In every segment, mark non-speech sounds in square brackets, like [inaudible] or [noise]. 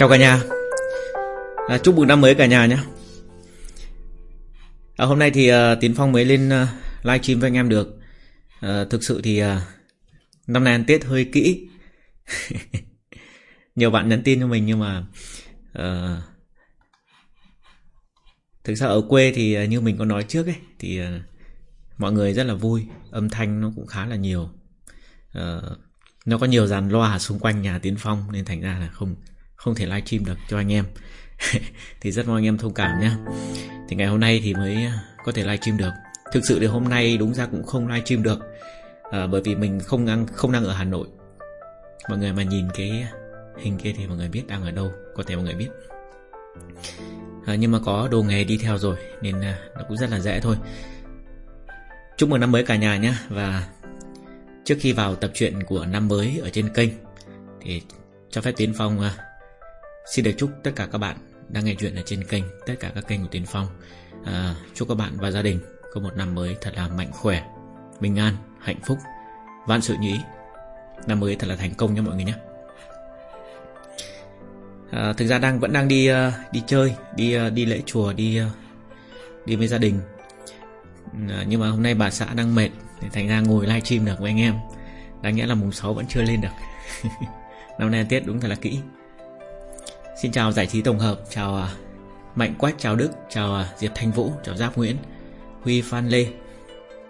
Chào cả nhà. À, Chúc mừng năm mới cả nhà nhé. À, Hôm nay thì uh, Tiến Phong mới lên uh, livestream với anh em được. À, Thực sự thì uh, Năm nay ăn Tết hơi kỹ. [laughs] Nhiều bạn nhắn tin cho mình nhưng mà uh, Thực ra ở quê thì như mình có nói trước ấy Thì uh, mọi người rất là vui Âm thanh nó cũng khá là nhiều. Uh, Nó có nhiều dàn loa xung quanh nhà Tiến Phong Nên thành ra là không không thể livestream được cho anh em. [laughs] Thì rất mong anh em thông cảm nhé thì ngày hôm nay thì mới có thể livestream được. Thực sự thì hôm nay đúng ra cũng không livestream được à, bởi vì mình không đang không đang ở Hà Nội. Mọi người mà nhìn cái hình kia thì mọi người biết đang ở đâu có thể mọi người biết. À, nhưng mà có đồ nghề đi theo rồi nên à, nó cũng rất là dễ thôi. Chúc mừng năm mới cả nhà nhé và trước khi vào tập truyện của năm mới ở trên kênh thì cho phép Tiến Phong à, Xin được chúc tất cả các bạn đang nghe chuyện ở trên kênh Tất cả các kênh của Tiến Phong. À, Chúc các bạn và gia đình có một năm mới thật là mạnh khỏe Bình an, hạnh phúc. Vạn sự nhí Năm mới thật là thành công nha mọi người nhé. À, Thực ra đang vẫn đang đi uh, đi chơi Đi uh, đi lễ chùa Đi uh, đi với gia đình. À, Nhưng mà hôm nay bà xã đang mệt Thì thành ra ngồi livestream được với anh em. Đáng nghĩa là mùng 6 vẫn chưa lên được. [laughs] Năm nay Tết đúng thật là kỹ. Xin chào giải trí tổng hợp Chào à, Mạnh Quách, chào Đức Chào à, Diệp Thanh Vũ, chào Giáp Nguyễn Huy Phan Lê.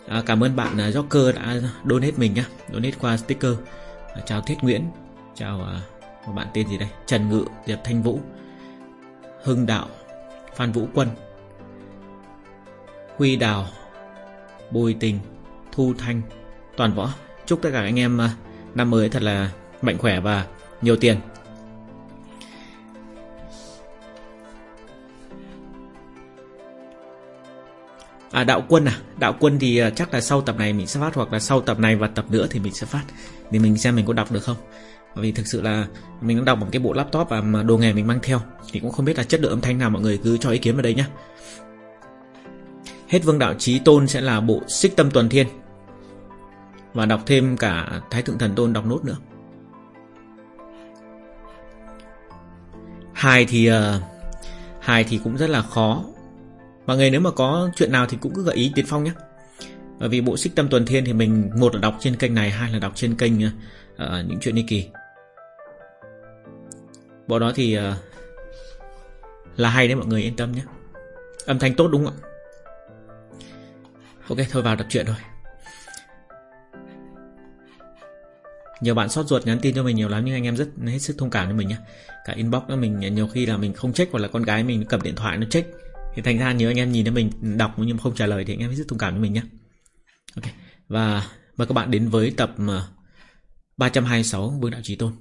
À, Cảm ơn bạn à, Joker đã donate mình nhá Donate qua sticker. À, Chào Thiết Nguyễn Chào một bạn tên gì đây? Trần Ngự, Diệp Thanh Vũ Hưng Đạo Phan Vũ Quân Huy Đào Bùi Tình Thu Thanh Toàn Võ. Chúc tất cả anh em năm mới thật là mạnh khỏe và nhiều tiền. À đạo quân à? Đạo quân thì à, chắc là sau tập này mình sẽ phát Hoặc là sau tập này và tập nữa thì mình sẽ phát. Để mình xem mình có đọc được không? Bởi vì thực sự là mình đang đọc bằng cái bộ laptop Và đồ nghề mình mang theo Thì cũng không biết là chất lượng âm thanh nào mọi người cứ cho ý kiến vào đây nhé Hết vương đạo trí tôn sẽ là bộ xích tâm tuần thiên. Và đọc thêm cả Thái thượng thần tôn đọc nốt nữa. Hai thì uh, Hai thì cũng rất là khó. Mọi người nếu mà có chuyện nào thì cũng cứ gợi ý Tiến Phong nhé. Bởi vì bộ xích tâm tuần thiên thì mình Một là đọc trên kênh này Hai là đọc trên kênh uh, những chuyện đi kỳ. Bộ đó thì uh, Là hay đấy mọi người yên tâm nhé. Âm thanh tốt đúng không ạ? Ok thôi vào đọc chuyện thôi. Nhiều bạn sót ruột nhắn tin cho mình nhiều lắm Nhưng anh em rất hết sức thông cảm cho mình nhé. Cả inbox đó mình nhiều khi là mình không check Hoặc là con gái mình cầm điện thoại nó check thì thành ra nếu anh em nhìn thấy mình đọc nhưng không trả lời thì anh em rất thông cảm với mình nhé. Ok và mời các bạn đến với tập 326 ờ, Vương Đạo Trí Tôn.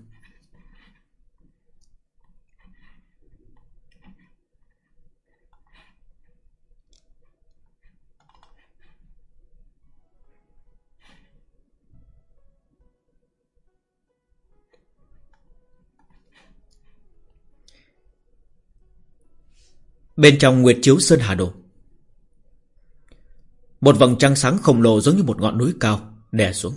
Bên trong Nguyệt Chiếu Sơn Hà Đồ. Một vầng trăng sáng khổng lồ giống như một ngọn núi cao Đè xuống.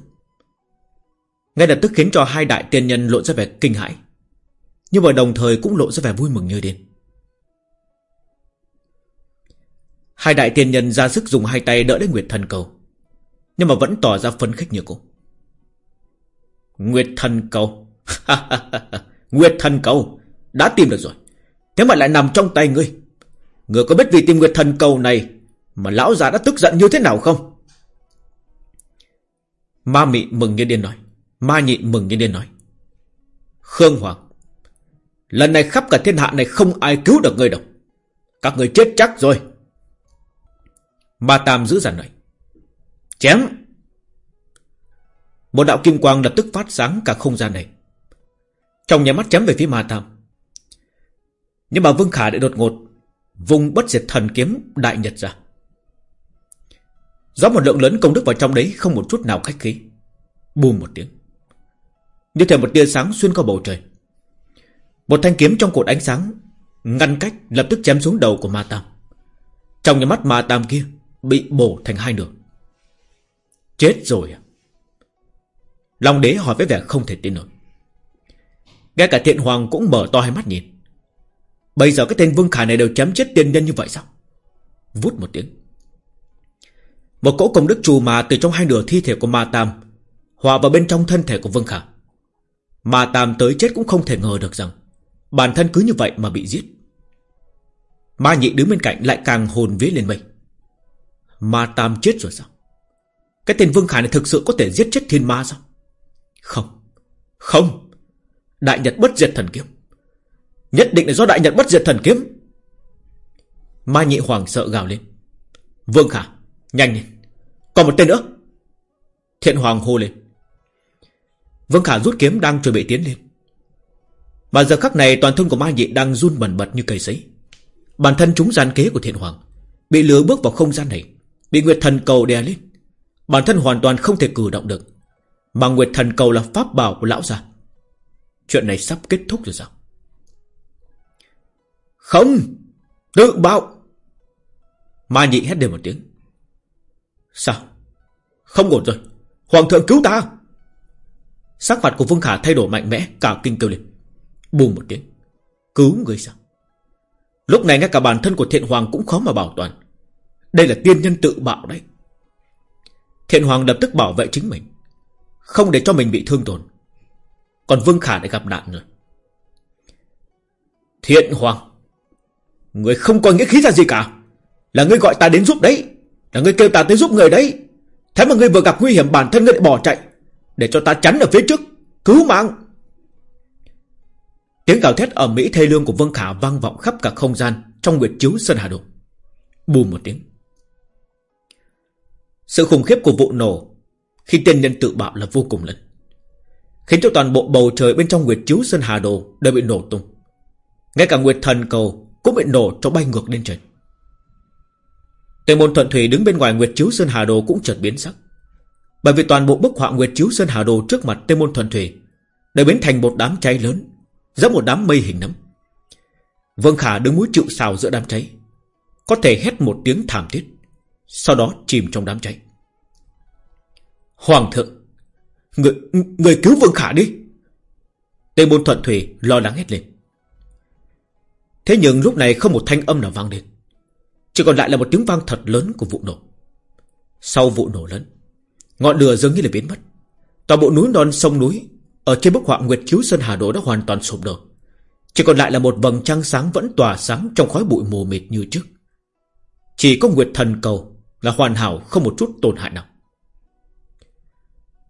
Ngay lập tức khiến cho hai đại tiên nhân lộ ra vẻ kinh hãi, Nhưng mà đồng thời cũng lộ ra vẻ vui mừng như điên. Hai đại tiên nhân ra sức dùng hai tay đỡ lấy Nguyệt Thần Cầu, Nhưng mà vẫn tỏ ra phấn khích như cũ. Nguyệt Thần Cầu? [laughs] Nguyệt Thần Cầu? Đã tìm được rồi Thế mà lại nằm trong tay ngươi Người có biết vì tìm nguyệt thần cầu này Mà lão già đã tức giận như thế nào không? Ma mị mừng như điên nói. Ma nhịn mừng như điên nói. Khương Hoàng, Lần này khắp cả thiên hạ này không ai cứu được người đâu. Các người chết chắc rồi. Ma Tam giữ dằn này. Chém! Một đạo kim quang lập tức phát sáng cả không gian này. Trong nhà mắt chém về phía Ma Tam. Nhưng mà Vương Khả lại đột ngột Vùng bất diệt thần kiếm đại nhật ra. Gió một lượng lớn công đức vào trong đấy, Không một chút nào khách khí. Bùm một tiếng. Như thể một tia sáng xuyên qua bầu trời. Một thanh kiếm trong cột ánh sáng, Ngăn cách, lập tức chém xuống đầu của ma tam. Trong nhà mắt ma tam kia, Bị bổ thành hai nửa. Chết rồi à? Long đế hỏi với vẻ không thể tin nổi. Ngay cả thiện hoàng cũng mở to hai mắt nhìn. Bây giờ cái tên Vương Khả này đều chém chết tiên nhân như vậy sao? Vút một tiếng. Một cỗ công đức trù mà từ trong hai nửa thi thể của Ma Tam, Hòa vào bên trong thân thể của Vương Khả Ma Tam tới chết cũng không thể ngờ được rằng, Bản thân cứ như vậy mà bị giết. Ma nhị đứng bên cạnh lại càng hồn vía lên mây. Ma Tam chết rồi sao? Cái tên Vương Khả này thực sự có thể giết chết thiên ma sao? Không. Không. Đại Nhật bất diệt thần kiếm. Nhất định là do Đại Nhật bất diệt thần kiếm. Mai nhị hoàng sợ gào lên. Vương Khả, Nhanh lên. Còn một tên nữa. Thiện hoàng hô lên. Vương Khả rút kiếm đang chuẩn bị tiến lên. Mà giờ khắc này, toàn thân của mai nhị đang run bẩn bật như cây sấy. Bản thân chúng gian kế của thiện hoàng, Bị lừa bước vào không gian này, Bị Nguyệt Thần Cầu đè lên. Bản thân hoàn toàn không thể cử động được. Mà Nguyệt Thần Cầu là pháp bảo của lão già Chuyện này sắp kết thúc rồi sao? Không, Tự bạo Ma nhị hét đều một tiếng. Sao? Không ổn rồi. Hoàng thượng cứu ta. Sắc mặt của Vương Khả thay đổi mạnh mẽ, Cả kinh kêu lên. Bùm một tiếng. Cứu người sao? Lúc này ngay cả bản thân của thiện hoàng cũng khó mà bảo toàn. Đây là tiên nhân tự bạo đấy. Thiện hoàng lập tức bảo vệ chính mình. Không để cho mình bị thương tổn. Còn Vương Khả lại gặp nạn rồi. Thiện hoàng Người không coi nghĩa khí ra gì cả. Là người gọi ta đến giúp đấy. Là người kêu ta tới giúp người đấy. Thế mà người vừa gặp nguy hiểm, bản thân người lại bỏ chạy. Để cho ta chắn ở phía trước. Cứu mạng. Tiếng gào thét ở Mỹ thê lương của Vân Khả vang vọng khắp cả không gian Trong nguyệt chiếu Sơn Hà Đồ. Bùm một tiếng. Sự khủng khiếp của vụ nổ Khi tiên nhân tự bạo là vô cùng lớn, Khiến cho toàn bộ bầu trời bên trong nguyệt chiếu Sơn Hà Đồ Đều bị nổ tung. Ngay cả nguyệt thần cầu cũng bị nổ cho bay ngược lên trời. Tề môn thuận thủy đứng bên ngoài Nguyệt Chiếu Sơn Hà Đồ cũng chợt biến sắc. Bởi vì toàn bộ bức họa Nguyệt Chiếu Sơn Hà Đồ trước mặt Tề môn thuận thủy Đều biến thành một đám cháy lớn Giống một đám mây hình nấm. Vương Khả đứng mũi chịu xào giữa đám cháy Có thể hét một tiếng thảm thiết Sau đó chìm trong đám cháy. Hoàng thượng Người, người cứu Vương Khả đi. Tề môn thuận thủy lo lắng hét lên. Thế nhưng lúc này không một thanh âm nào vang lên. Chỉ còn lại là một tiếng vang thật lớn của vụ nổ. Sau vụ nổ lớn, Ngọn lửa dường như là biến mất. Toàn bộ núi non sông núi ở trên bức họa Nguyệt Chiếu Sơn Hà Đỗ đã hoàn toàn sụp đổ. Chỉ còn lại là một vầng trăng sáng vẫn tỏa sáng Trong khói bụi mù mịt như trước. Chỉ có Nguyệt Thần Cầu Là hoàn hảo, không một chút tổn hại nào.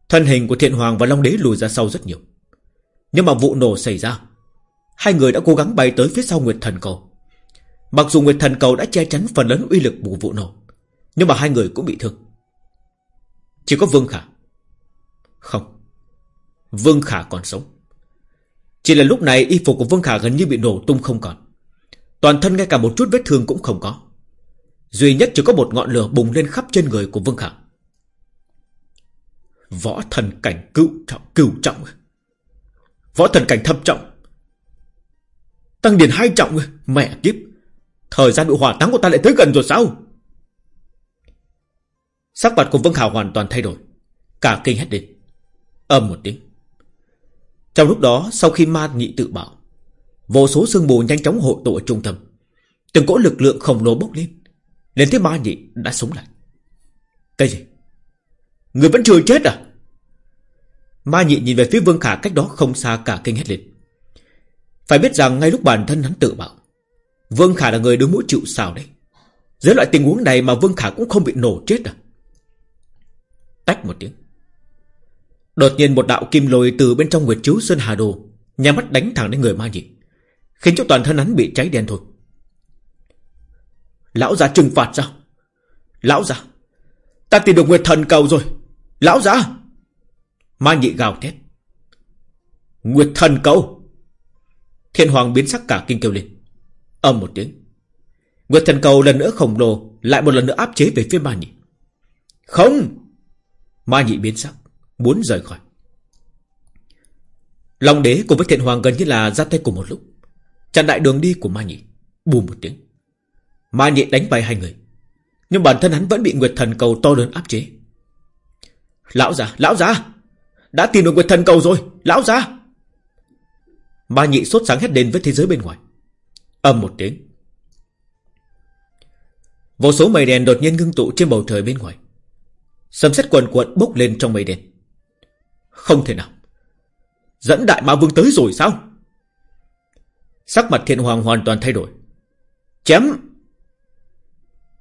Thân hình của Thiện Hoàng và Long Đế lùi ra sau rất nhiều. Nhưng mà vụ nổ xảy ra Hai người đã cố gắng bay tới phía sau Nguyệt Thần Cầu. Mặc dù Nguyệt Thần Cầu đã che chắn phần lớn uy lực của vụ nổ, Nhưng mà hai người cũng bị thương. Chỉ có Vương Khả. Không, Vương Khả còn sống. Chỉ là lúc này y phục của Vương Khả gần như bị nổ tung không còn. Toàn thân ngay cả một chút vết thương cũng không có. Duy nhất chỉ có một ngọn lửa bùng lên khắp trên người của Vương Khả. Võ thần cảnh cựu trọng cựu trọng. Võ thần cảnh thập trọng. Tăng điền hai trọng Mẹ kiếp. Thời gian bị hỏa táng của ta lại tới gần rồi sao? Sắc mặt của Vương khảo hoàn toàn thay đổi. Cả kinh hết lên Âm một tiếng. Trong lúc đó, sau khi ma nhị tự bảo, Vô số sương mù nhanh chóng hội tụ ở trung tâm, Từng cỗ lực lượng khổng lồ bốc lên Đến thế ma nhị đã sống lại. Cái gì? Người vẫn chưa chết à? Ma nhị nhìn về phía Vương Khả cách đó không xa, cả kinh hết lên. Phải biết rằng ngay lúc bản thân hắn tự bảo, Vương Khả là người đối mũi chịu sao đấy. Dưới loại tình huống này mà Vương Khả cũng không bị nổ chết à? Tách một tiếng. Đột nhiên một đạo kim lôi từ bên trong Nguyệt Chiếu Sơn Hà Đồ Nhà mắt đánh thẳng đến người ma nhị, Khiến cho toàn thân hắn bị cháy đen thôi. Lão già trừng phạt sao? Lão già, Ta tìm được Nguyệt Thần cầu rồi. Lão già! Ma nhị gào thét. Nguyệt Thần cầu! Thiên Hoàng biến sắc cả kinh kêu lên. Âm một tiếng. Nguyệt Thần cầu lần nữa khổng lồ Lại một lần nữa áp chế về phía ma nhị. Không! Ma nhị biến sắc Muốn rời khỏi. Long đế cùng với thiện hoàng gần như là ra tay cùng một lúc. Chặn đại đường đi của ma nhị Bùm một tiếng. Ma nhị đánh bay hai người. Nhưng bản thân hắn vẫn bị Nguyệt Thần Cầu to lớn áp chế. Lão già, lão già! Đã tìm được Nguyệt Thần Cầu rồi Lão già! Ma nhị sốt sáng hết lên với thế giới bên ngoài. Âm một tiếng. Vô số mây đen đột nhiên ngưng tụ trên bầu trời bên ngoài. Sấm sét quần cuộn bốc lên trong mây đen. Không thể nào. Dẫn đại ma vương tới rồi sao? Sắc mặt thiện hoàng hoàn toàn thay đổi. Chém!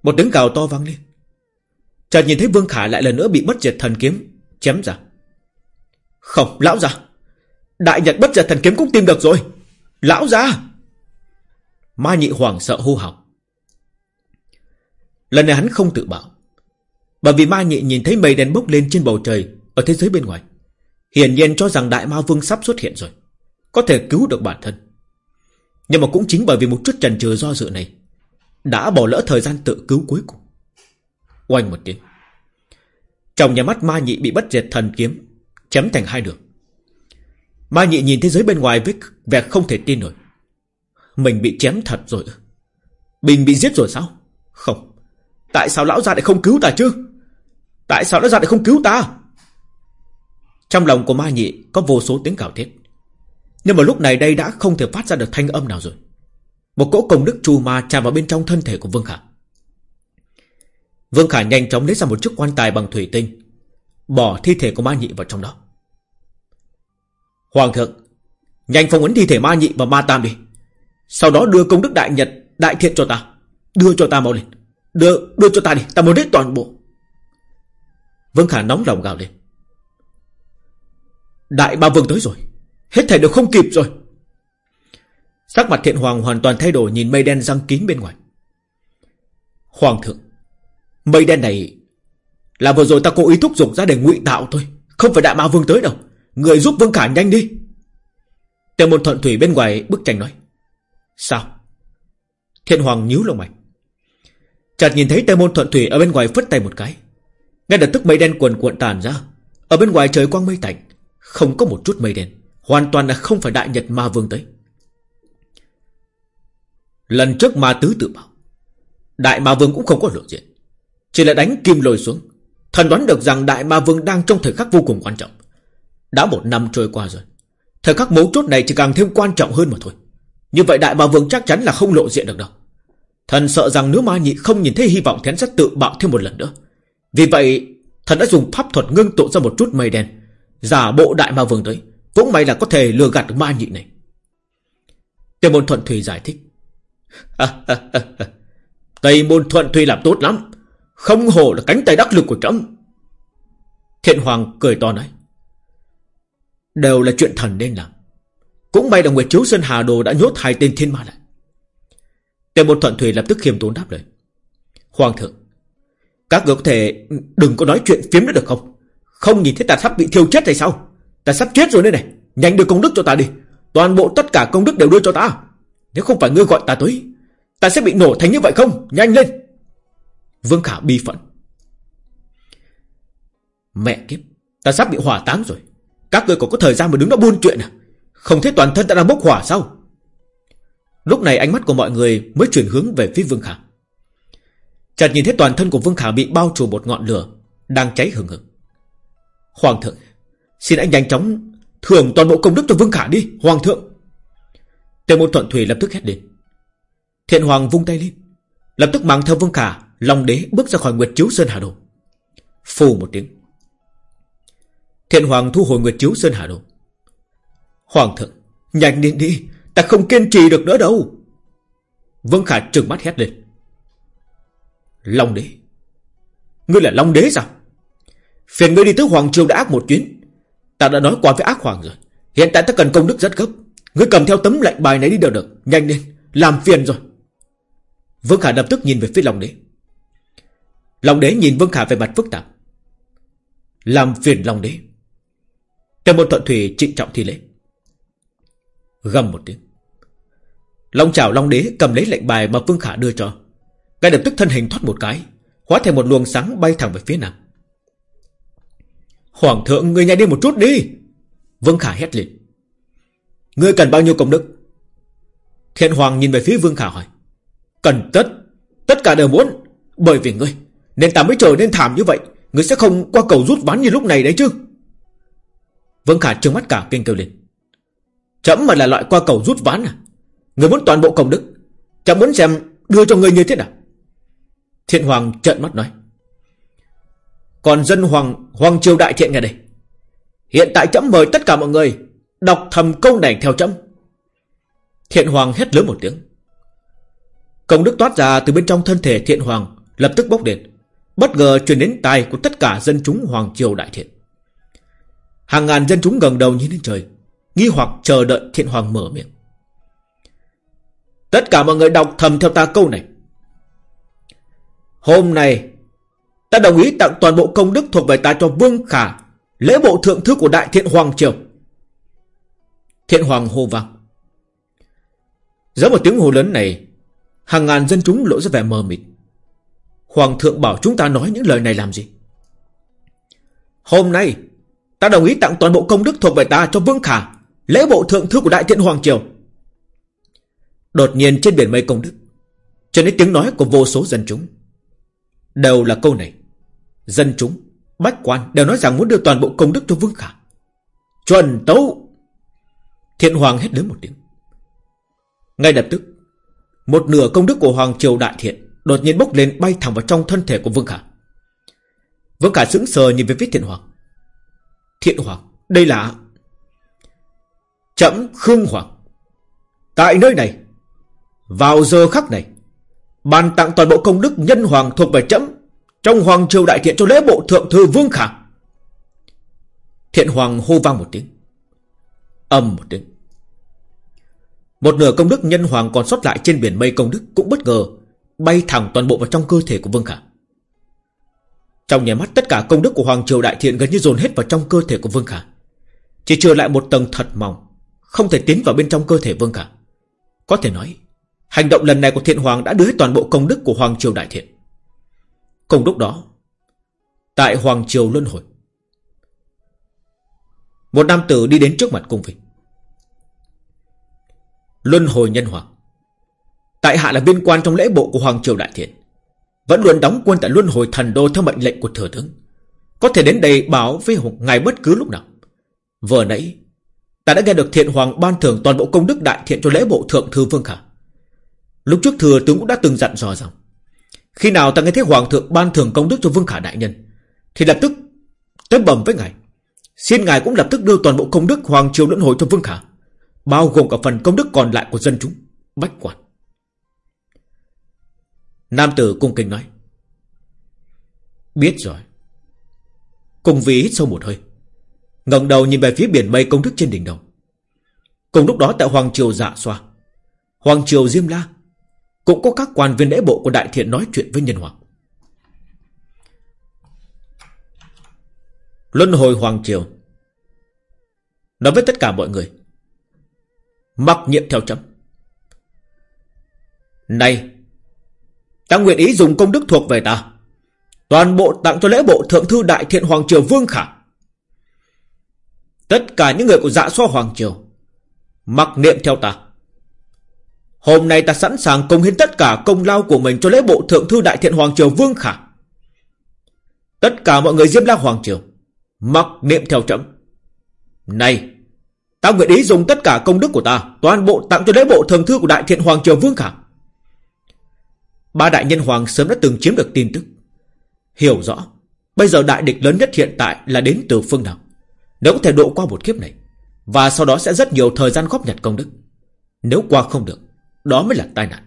Một tiếng cào to vang lên. Chợt nhìn thấy Vương Khả lại lần nữa bị bất diệt thần kiếm Chém ra. Không, lão già! Đại nhật bất diệt thần kiếm cũng tìm được rồi. Lão già! Ma nhị hoàng sợ hô hào. Lần này hắn không tự bảo, Bởi vì ma nhị nhìn thấy mây đen bốc lên trên bầu trời Ở thế giới bên ngoài. Hiển nhiên cho rằng đại ma vương sắp xuất hiện rồi, Có thể cứu được bản thân. Nhưng mà cũng chính bởi vì một chút trần trừ do dự này, Đã bỏ lỡ thời gian tự cứu cuối cùng. Oanh một tiếng. Trong nhà mắt ma nhị bị bất diệt thần kiếm Chém thành hai đường. Ma nhị nhìn thế giới bên ngoài với vẻ không thể tin nổi. Mình bị chém thật rồi Bình bị giết rồi sao? Không. Tại sao lão gia lại không cứu ta chứ? Tại sao lão gia lại không cứu ta? Trong lòng của ma nhị Có vô số tiếng cào thiết Nhưng mà lúc này đây đã không thể phát ra được thanh âm nào rồi. Một cỗ công đức trù ma tràn vào bên trong thân thể của Vương Khả. Vương Khả nhanh chóng lấy ra một chiếc quan tài bằng thủy tinh, Bỏ thi thể của ma nhị vào trong đó. Hoàng thượng Nhanh phong ấn thi thể ma nhị và ma tam đi. Sau đó đưa công đức đại nhật Đại thiện cho ta. Đưa cho ta mau lên. Đưa, đưa cho ta đi. Ta muốn hết toàn bộ. Vương Khả nóng lòng gào lên. Đại ba vương tới rồi. Hết thảy đều không kịp rồi. Sắc mặt thiện hoàng hoàn toàn thay đổi Nhìn mây đen răng kín bên ngoài. Hoàng thượng Mây đen này Là vừa rồi ta cố ý thúc giục ra để ngụy tạo thôi. Không phải đại ma vương tới đâu. Người giúp vương khả nhanh đi. Tề một thuận thủy bên ngoài bức tranh nói. Sao? Thiên hoàng nhíu lông mày. Chợt nhìn thấy Tề môn thuận thủy ở bên ngoài phất tay một cái. Ngay lập tức mây đen cuồn cuộn tàn ra. Ở bên ngoài trời quang mây tạnh. Không có một chút mây đen. Hoàn toàn là không phải đại nhật ma vương tới. Lần trước ma tứ tự bảo, Đại ma vương cũng không có lộ diện. Chỉ là đánh kim lồi xuống. Thần đoán được rằng đại ma vương đang trong thời khắc vô cùng quan trọng. Đã một năm trôi qua rồi. Thời khắc mấu chốt này chỉ càng thêm quan trọng hơn mà thôi. Như vậy đại ma vương chắc chắn là không lộ diện được đâu. Thần sợ rằng nếu ma nhị không nhìn thấy hy vọng Thì hắn sẽ tự bạo thêm một lần nữa. Vì vậy, thần đã dùng pháp thuật ngưng tụ ra một chút mây đen. Giả bộ đại ma vương tới, Cũng may là có thể lừa gạt được ma nhị này. Tây môn thuận thủy giải thích. Tây môn thuận thủy làm tốt lắm. Không hổ là cánh tay đắc lực của trẫm. Thiện Hoàng cười to nói. Đều là chuyện thần nên làm. Cũng may là Nguyệt Chiếu Sơn Hà Đồ đã nhốt hai tên thiên ma lại. Tề một thuận thủy lập tức khiêm tốn đáp lời. Hoàng thượng, Các người có thể đừng có nói chuyện phiếm nữa được không? Không nhìn thấy ta sắp bị thiêu chết hay sao? Ta sắp chết rồi đây này. Nhanh đưa công đức cho ta đi. Toàn bộ tất cả công đức đều đưa cho ta. Nếu không phải ngươi gọi ta tới, Ta sẽ bị nổ thành như vậy không? Nhanh lên! Vương Khả bi phận Mẹ kiếp, Ta sắp bị hỏa táng rồi. Các người còn có thời gian mà đứng đó buôn chuyện à Không thấy toàn thân ta đang bốc hỏa sao Lúc này ánh mắt của mọi người mới chuyển hướng về phía Vương Khả. Chợt nhìn thấy toàn thân của Vương Khả bị bao trùm một ngọn lửa đang cháy hừng hực. Hoàng thượng, xin anh nhanh chóng thưởng toàn bộ công đức cho Vương Khả đi, Hoàng thượng. Tề Môn Thuận Thủy lập tức hét lên. Thiện Hoàng vung tay lên, lập tức mang theo Vương Khả, Long Đế bước ra khỏi Nguyệt Chiếu Sơn Hà Đồ. Phù một tiếng. Thiện Hoàng thu hồi Nguyệt Chiếu Sơn Hà Đồ. Hoàng thượng, nhanh đi đi, Ta không kiên trì được nữa đâu. Vương Khả trừng mắt hét lên. Long đế Ngươi là Long đế sao? Phiền ngươi đi tới Hoàng Triều đã ác một chuyến. Ta đã nói qua với ác hoàng rồi. Hiện tại ta cần công đức rất gấp. Ngươi cầm theo tấm lệnh bài này đi đều được. Nhanh lên Làm phiền rồi. Vương Khả lập tức nhìn về phía Long đế. Long đế nhìn Vương Khả về mặt phức tạp. Làm phiền Long đế. Tề một thuận thủy, trịnh trọng thi lễ. Gầm một tiếng. Long chảo Long đế cầm lấy lệnh bài mà Vương Khả đưa cho. Ngay lập tức thân hình thoát một cái, Hóa thành một luồng sáng bay thẳng về phía nam Hoàng thượng, người nhanh đi một chút đi! Vương Khả hét lên. Ngươi cần bao nhiêu công đức? Thiện Hoàng nhìn về phía Vương Khả hỏi. Cần tất Tất cả đều muốn, Bởi vì ngươi, Nên ta mới trở nên thảm như vậy, Ngươi sẽ không qua cầu rút ván như lúc này đấy chứ? Vương Khả trừng mắt cả kinh kêu lên. Chấm mà là loại qua cầu rút ván à? Người muốn toàn bộ công đức, Chấm muốn xem đưa cho người như thế nào? Thiện Hoàng trợn mắt nói. Còn dân Hoàng Hoàng Triều Đại Thiện nghe đây. Hiện tại chấm mời tất cả mọi người Đọc thầm câu này theo chấm. Thiện Hoàng hét lớn một tiếng. Công đức toát ra từ bên trong thân thể Thiện Hoàng Lập tức bốc lên. Bất ngờ truyền đến tai của tất cả dân chúng Hoàng Triều Đại Thiện. Hàng ngàn dân chúng gần đầu nhìn lên trời, Nghi hoặc chờ đợi Thiện Hoàng mở miệng. Tất cả mọi người đọc thầm theo ta câu này. Hôm nay, Ta đồng ý tặng toàn bộ công đức thuộc về ta cho Vương Khả, Lễ bộ thượng thư của Đại Thiện Hoàng Triều. Thiện Hoàng hô vang. Giữa một tiếng hô lớn này, Hàng ngàn dân chúng lộ ra vẻ mờ mịt. Hoàng thượng bảo chúng ta nói những lời này làm gì? Hôm nay Ta đồng ý tặng toàn bộ công đức thuộc về ta cho Vương Khả Lễ bộ thượng thư của Đại Thiện Hoàng Triều. Đột nhiên trên biển mây công đức Cho đến tiếng nói của vô số dân chúng. Đều là câu này. Dân chúng, bách quan đều nói rằng muốn đưa toàn bộ công đức cho Vương Khả. Chuẩn tấu! Thiện Hoàng hét lớn một tiếng. Ngay lập tức Một nửa công đức của Hoàng Triều Đại Thiện Đột nhiên bốc lên bay thẳng vào trong thân thể của Vương Khả. Vương Khả sững sờ nhìn về phía Thiện Hoàng. Thiện Hoàng. Đây là Chậm Khương Hoàng. Tại nơi này, Vào giờ khắc này, Ban tặng toàn bộ công đức nhân hoàng thuộc về chấm Trong hoàng triều đại thiện cho lễ bộ thượng thư Vương Khả. Thiện Hoàng hô vang một tiếng, Âm một tiếng. Một nửa công đức nhân hoàng còn sót lại trên biển mây công đức Cũng bất ngờ Bay thẳng toàn bộ vào trong cơ thể của Vương Khả. Trong nhà mắt, tất cả công đức của Hoàng Triều Đại Thiện Gần như dồn hết vào trong cơ thể của Vương Khả. Chỉ trừ lại một tầng thật mỏng, Không thể tiến vào bên trong cơ thể Vương Khả. Có thể nói, Hành động lần này của Thiện Hoàng đã đưa hết toàn bộ công đức của Hoàng Triều Đại Thiện. Cùng lúc đó, Tại Hoàng Triều Luân Hồi, Một nam tử đi đến trước mặt cung vị Luân Hồi Nhân Hoàng. Tại hạ là viên quan trong lễ bộ của Hoàng Triều Đại Thiện. Vẫn luôn đóng quân tại Luân Hồi Thần Đô theo mệnh lệnh của Thừa Tướng. Có thể đến đây báo với ngài bất cứ lúc nào. Vừa nãy, Ta đã nghe được Thiện Hoàng ban thưởng toàn bộ công đức đại thiện cho lễ bộ Thượng Thư Vương Khả. Lúc trước thừa tướng cũng đã từng dặn dò rằng, Khi nào ta nghe thấy Hoàng thượng ban thưởng công đức cho Vương Khả Đại Nhân, Thì lập tức tới bẩm với ngài. Xin ngài cũng lập tức đưa toàn bộ công đức Hoàng Triều luân hồi cho Vương Khả, Bao gồm cả phần công đức còn lại của dân chúng, Bách quản. Nam tử cung kính nói. Biết rồi. Cùng vì hít sâu một hơi. Ngẩng đầu nhìn về phía biển mây công đức trên đỉnh đầu. Cùng lúc đó tại Hoàng Triều dạ xoa, Hoàng Triều Diêm La, cũng có các quan viên lễ bộ của đại thiện nói chuyện với nhân hoàng. Luân hồi Hoàng Triều. Nói với tất cả mọi người. Mặc nhiệm theo chấm. Này Ta nguyện ý dùng công đức thuộc về ta Toàn bộ tặng cho lễ bộ Thượng Thư Đại Thiện Hoàng Triều Vương Khả Tất cả những người của dạ xoa Hoàng Triều Mặc niệm theo ta Hôm nay ta sẵn sàng công hiến tất cả công lao của mình cho lễ bộ thượng thư đại thiện Hoàng Triều Vương Khả. Tất cả mọi người Diêm La Hoàng Triều, mặc niệm theo chậm. Này, ta nguyện ý dùng tất cả công đức của ta, toàn bộ tặng cho lễ bộ thượng thư của đại thiện Hoàng Triều Vương Khả. Ba đại nhân hoàng sớm đã từng chiếm được tin tức. Hiểu rõ, bây giờ đại địch lớn nhất hiện tại là đến từ phương nào. Nếu có thể độ qua một kiếp này, và sau đó sẽ rất nhiều thời gian góp nhặt công đức. Nếu qua không được, đó mới là tai nạn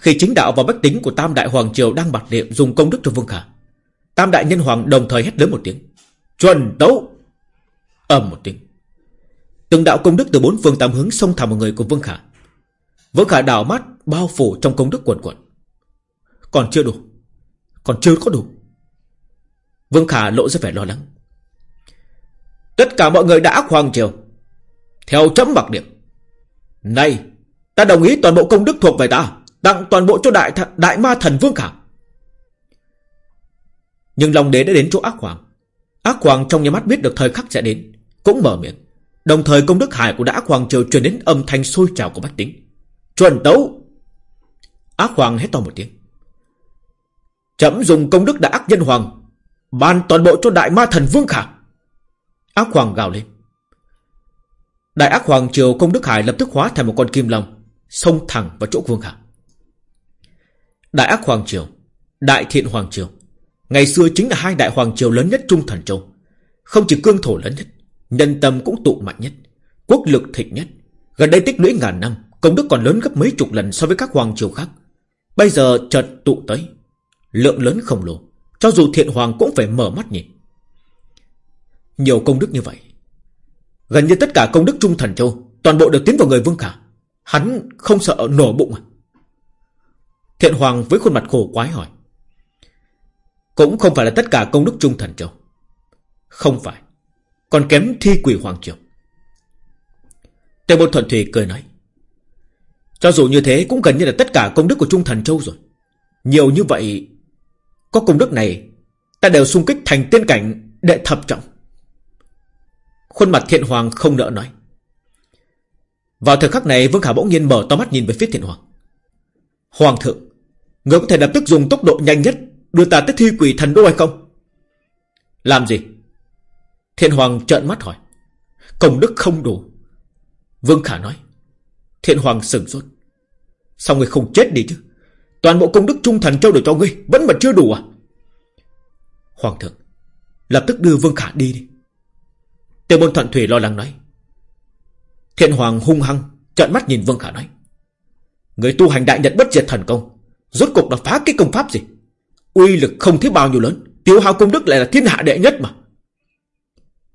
Khi chính đạo và bách tính của Tam Đại Hoàng Triều Đang bạc niệm dùng công đức cho Vương Khả Tam Đại Nhân Hoàng đồng thời hét lớn một tiếng Chuẩn tấu ầm một tiếng Từng đạo công đức từ bốn phương tám hướng xông thẳng vào người của Vương Khả Vương Khả đảo mắt Bao phủ trong công đức quần quần Còn chưa đủ Còn chưa có đủ Vương Khả lộ ra vẻ lo lắng Tất cả mọi người đã ác hoàng triều Theo chấm bạc điểm này, ta đồng ý toàn bộ công đức thuộc về ta, tặng toàn bộ cho đại đại ma thần Vương Khả. Nhưng Long Đế đã đến chỗ ác hoàng. Ác hoàng trong nhà mắt biết được thời khắc sẽ đến, cũng mở miệng. Đồng thời công đức hải của đã ác hoàng triều truyền đến âm thanh sôi trào của bách tính. Chuẩn tấu! Ác hoàng hét to một tiếng. Chấm dùng công đức đại ác nhân hoàng, ban toàn bộ cho đại ma thần Vương Khả. Ác hoàng gào lên. Đại ác hoàng triều công đức hải lập tức hóa thành một con kim long, Xông thẳng vào chỗ Vương Khả Đại ác Hoàng Triều Đại thiện Hoàng Triều Ngày xưa chính là hai đại Hoàng Triều lớn nhất Trung Thần Châu Không chỉ cương thổ lớn nhất Nhân tâm cũng tụ mạnh nhất Quốc lực thịnh nhất Gần đây tích lũy ngàn năm Công đức còn lớn gấp mấy chục lần so với các Hoàng Triều khác Bây giờ chợt tụ tới. Lượng lớn khổng lồ, Cho dù thiện hoàng cũng phải mở mắt nhìn. Nhiều công đức như vậy. Gần như tất cả công đức Trung Thần Châu, Toàn bộ được tiến vào người Vương Khả. Hắn không sợ nổ bụng à? Thiện Hoàng với khuôn mặt khổ quái hỏi. Cũng không phải là tất cả công đức Trung Thần Châu. Không phải. Còn kém thi quỷ Hoàng Triều. Tề Bột Thuận Thủy cười nói. Cho dù như thế, cũng gần như là tất cả công đức của Trung Thần Châu rồi. Nhiều như vậy, Có công đức này, Ta đều xung kích thành tiên cảnh đệ thập trọng. Khuôn mặt thiện hoàng không nỡ nói. Vào thời khắc này, Vương Khả bỗng nhiên mở to mắt nhìn về phía thiện hoàng. Hoàng thượng, Người có thể lập tức dùng tốc độ nhanh nhất Đưa ta tới thi quỷ thần đô hay không? Làm gì? Thiện hoàng trợn mắt hỏi. Công đức không đủ, Vương Khả nói. Thiện hoàng sửng sốt. Sao ngươi không chết đi chứ? Toàn bộ công đức trung thần trao đổi cho ngươi, Vẫn mà chưa đủ à? Hoàng thượng, Lập tức đưa Vương Khả đi đi. Tiêu môn thuận thủy lo lắng nói. Thiện hoàng hung hăng, Trợn mắt nhìn Vương Khả nói. Người tu hành đại nhật bất diệt thần công, Rốt cuộc là phá cái công pháp gì? Uy lực không thấy bao nhiêu lớn, Tiêu hao công đức lại là thiên hạ đệ nhất mà.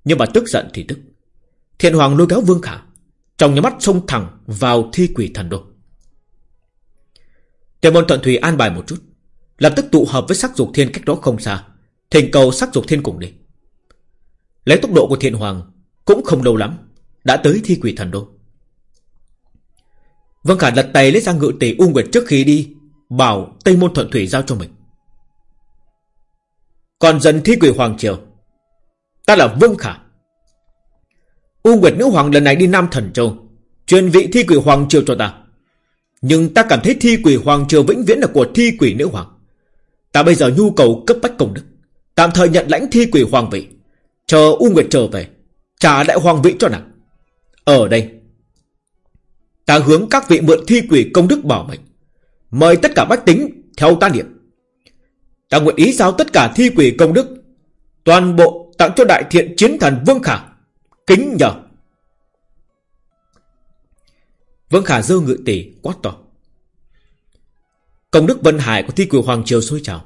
Nhưng mà tức giận thì tức. Thiện hoàng lôi kéo Vương Khả. Trong nhà mắt xông thẳng vào thi quỷ thần đô. Tề môn thuận thủy an bài một chút, Lập tức tụ hợp với sắc dục thiên cách đó không xa, Thỉnh cầu sắc dục thiên cùng đi. Lấy tốc độ của thiện hoàng Cũng không lâu lắm, Đã tới thi quỷ thần đô. Vân Khả lật tay lấy ra ngự tỷ U Nguyệt trước khi đi, Bảo Tây Môn Thuận Thủy giao cho mình. Còn dần thi quỷ Hoàng Triều. Ta là Vương Khả U Nguyệt Nữ Hoàng lần này đi Nam Thần Châu. Truyền vị thi quỷ Hoàng Triều cho ta. Nhưng ta cảm thấy thi quỷ Hoàng Triều vĩnh viễn là của thi quỷ Nữ Hoàng. Ta bây giờ nhu cầu cấp bách công đức. Tạm thời nhận lãnh thi quỷ Hoàng vị. Chờ U Nguyệt trở về, Trả đại hoàng vị cho nàng. Ở đây, Ta hướng các vị mượn thi quỷ công đức bảo mệnh. Mời tất cả bách tính Theo ta niệm. Ta nguyện ý giao tất cả thi quỷ công đức. Toàn bộ tặng cho đại thiện chiến thần Vương Khả. Kính nhờ. Vương Khả dơ ngự tỷ, quát to. Công đức Vân Hải của thi quỷ Hoàng Triều sôi trào.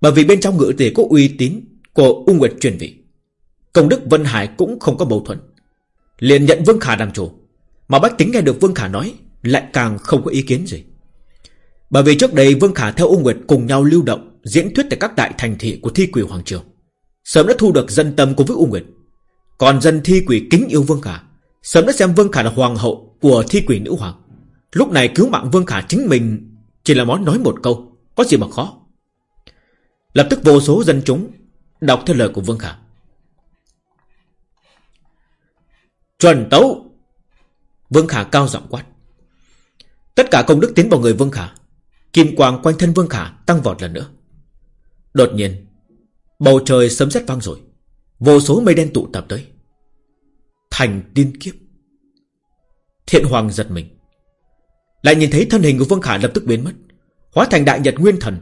Bởi vì bên trong ngự tỷ có uy tín Của U Nguyệt truyền vị, Công đức Vân Hải cũng không có mâu thuẫn. Liền nhận Vương Khả làm chủ, Mà bách tính nghe được Vương Khả nói, Lại càng không có ý kiến gì. Bởi vì trước đây Vương Khả theo ung Nguyệt cùng nhau lưu động, Diễn thuyết tại các đại thành thị của thi quỷ Hoàng Triều, Sớm đã thu được dân tâm của với ung Nguyệt. Còn dân thi quỷ kính yêu Vương Khả. Sớm đã xem Vương Khả là hoàng hậu Của thi quỷ nữ hoàng. Lúc này cứu mạng Vương Khả chính mình Chỉ là món nói một câu, Có gì mà khó. Lập tức vô số dân chúng Đọc theo lời của Vương Khả. Chuẩn tấu! Vương Khả cao giọng quát. Tất cả công đức tiến vào người Vương Khả, Kim quang quanh thân Vương Khả tăng vọt lần nữa. Đột nhiên, Bầu trời sớm rất vang rồi. Vô số mây đen tụ tập tới. Thành tiên kiếp. Thiện Hoàng giật mình. Lại nhìn thấy thân hình của Vương Khả lập tức biến mất. Hóa thành đại nhật nguyên thần.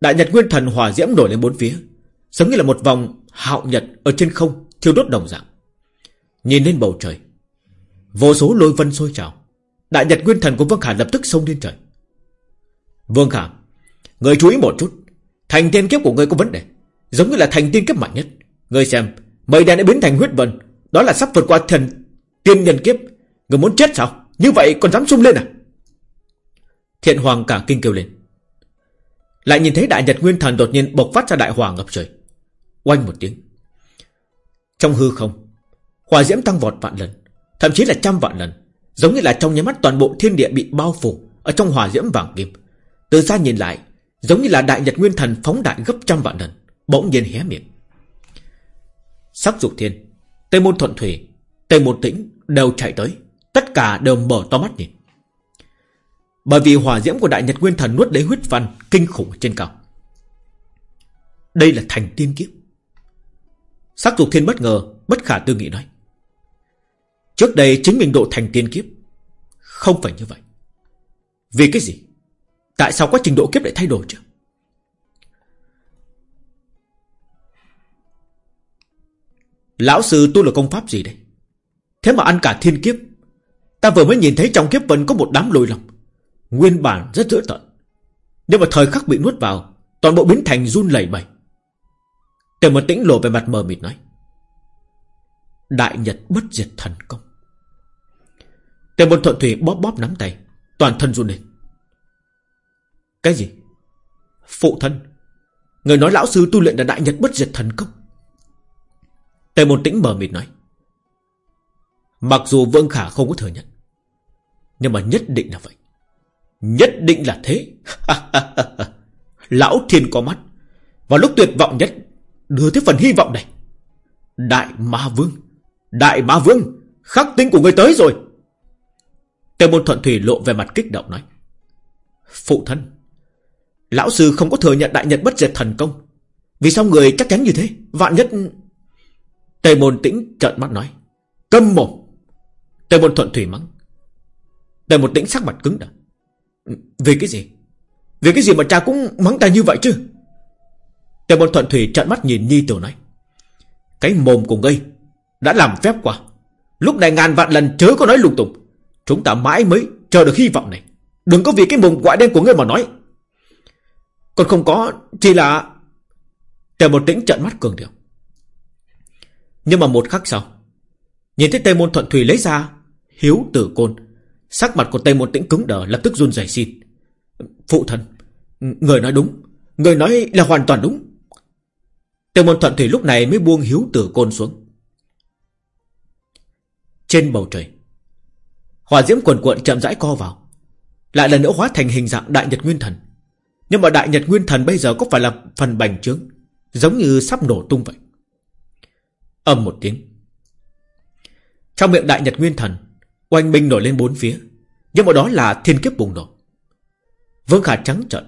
Đại nhật nguyên thần hỏa diễm nổi lên bốn phía, Giống như là một vòng hạo nhật Ở trên không, thiêu đốt đồng dạng. Nhìn lên bầu trời, Vô số lôi vân sôi trào. Đại nhật nguyên thần của Vương Khả lập tức xông lên trời. Vương Khả, Người chú ý một chút. Thành tiên kiếp của người có vấn đề, Giống như là thành tiên kiếp mạnh nhất. Người xem Mây đen đã biến thành huyết vân. Đó là sắp vượt qua thần tiên nhân kiếp. Người muốn chết sao? Như vậy còn dám sung lên à? Thiện hoàng cả kinh kêu lên. Lại nhìn thấy đại nhật nguyên thần đột nhiên bộc phát ra đại hỏa ngập trời. Oanh một tiếng. Trong hư không, Hỏa diễm tăng vọt vạn lần, Thậm chí là trăm vạn lần, Giống như là trong nháy mắt toàn bộ thiên địa bị bao phủ Ở trong hỏa diễm vàng kim. Từ xa nhìn lại, Giống như là đại nhật nguyên thần phóng đại gấp trăm vạn lần, Bỗng nhiên hé miệng. Sắc dục thiên. Tây môn thuận thủy, Tây môn tĩnh đều chạy tới. Tất cả đều mở to mắt nhìn. Bởi vì hỏa diễm của đại nhật nguyên thần nuốt lấy huyết văn Kinh khủng trên cao. Đây là thành tiên kiếp. Sắc dục thiên bất ngờ, Bất khả tư nghị nói. Trước đây chính mình độ thành tiên kiếp. Không phải như vậy. Vì cái gì? Tại sao quá trình độ kiếp lại thay đổi chứ? Lão sư tu là công pháp gì đây? Thế mà ăn cả thiên kiếp, Ta vừa mới nhìn thấy trong kiếp vân có một đám lôi lòng. Nguyên bản rất dữ tợn. Nhưng mà thời khắc bị nuốt vào, Toàn bộ biến thành run lẩy bẩy. Tề một tĩnh lộ về mặt mờ mịt nói, Đại Nhật bất diệt thần công. Tề một thuận thủy bóp bóp nắm tay, Toàn thân run lên. Cái gì? Phụ thân, Người nói lão sư tu luyện là đại nhật bất diệt thần công. Tề một tĩnh mờ mịt nói, Mặc dù Vương Khả không có thừa nhận, Nhưng mà nhất định là vậy. Nhất định là thế. [laughs] Lão thiên có mắt, Vào lúc tuyệt vọng nhất, Đưa tới phần hy vọng này. Đại Ma Vương, Đại Ma Vương, Khắc tính của người tới rồi. Tề môn thuận thủy lộ về mặt kích động nói, Phụ thân, Lão sư không có thừa nhận đại nhật bất diệt thần công. Vì sao người chắc chắn như thế? Vạn nhất Tề môn tĩnh trợn mắt nói Câm mồm. Tề môn thuận thủy mắng Tề một tĩnh sắc mặt cứng đờ. Vì cái gì? Vì cái gì mà cha cũng mắng ta như vậy chứ? Tề môn thuận thủy trợn mắt nhìn Nhi tiểu nói, Cái mồm của ngươi Đã làm phép qua Lúc này ngàn vạn lần chớ có nói lung tung. Chúng ta mãi mới chờ được hy vọng này. Đừng có vì cái mồm quại đen của ngươi mà nói. Còn không có Chỉ là Tề một tĩnh trợn mắt cường điệu. Nhưng mà một khắc sau, Nhìn thấy tây môn thuận thủy lấy ra, Hiếu tử côn, Sắc mặt của tây môn tĩnh cứng đờ, lập tức run rẩy xin. Phụ thân Người nói đúng, Người nói là hoàn toàn đúng. Tây môn thuận thủy lúc này mới buông hiếu tử côn xuống. Trên bầu trời, Hỏa diễm quần cuộn chậm rãi co vào, Lại lần nữa hóa thành hình dạng đại nhật nguyên thần. Nhưng mà đại nhật nguyên thần bây giờ có phải là phần bành trướng, Giống như sắp nổ tung vậy? Âm một tiếng. Trong miệng đại nhật nguyên thần, Oanh minh nổi lên bốn phía. Nhưng mà đó là thiên kiếp bùng nổ. Vương Khả trắng trợn.